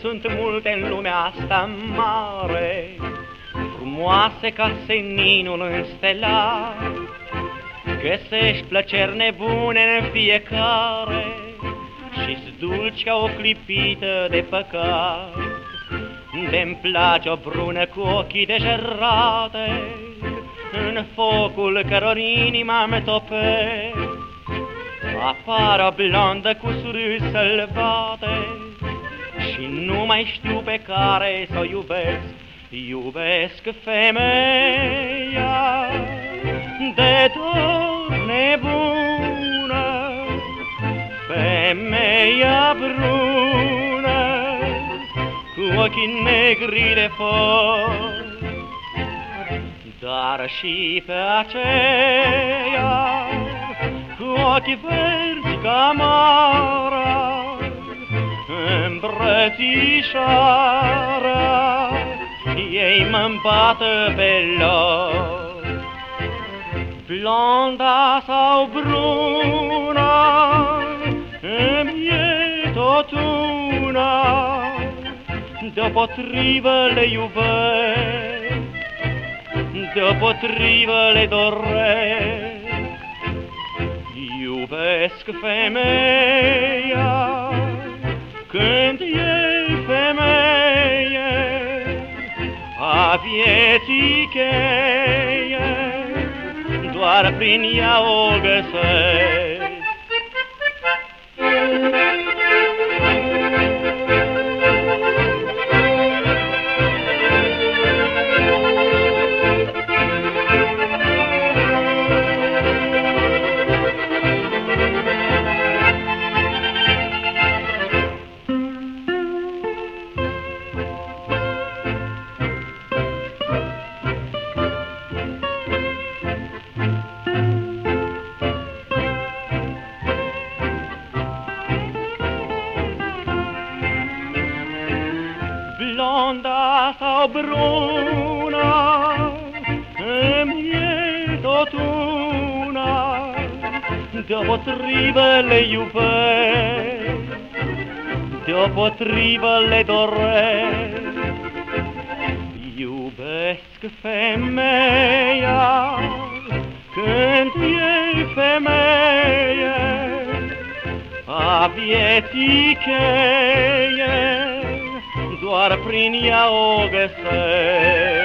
sunt multe în lumea asta mare, Frumoase ca seninul înstelat, Găsești plăceri nebune în fiecare Și-ți dulci ca o clipită de păcat. De-mi place o brună cu ochii degerate, În focul căror inima me tope, Apară o blondă cu surâs sălbate, Și nu mai știu pe care să o iubesc, Iubesc femeia de dor nebună, femeia brună, cu ochii negri de foc. Dar și pe aceea, cu ochii verzi ca mara, îmbrățișarea, ei mă bată pe loc. Blonda sau bruna, îmi e tot una, Deopotrivă le iubesc, Deopotrivă le doresc. Iubesc femeia, când e a vieții cheie, doar prin ea o găsesc. blonda saubruna e miedo tuna deopotrivă le iubesc deopotrivă le doresc Iubesc femeia când e femeie, a vieții cheie, doar prin ea o găsesc.